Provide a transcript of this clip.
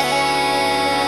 え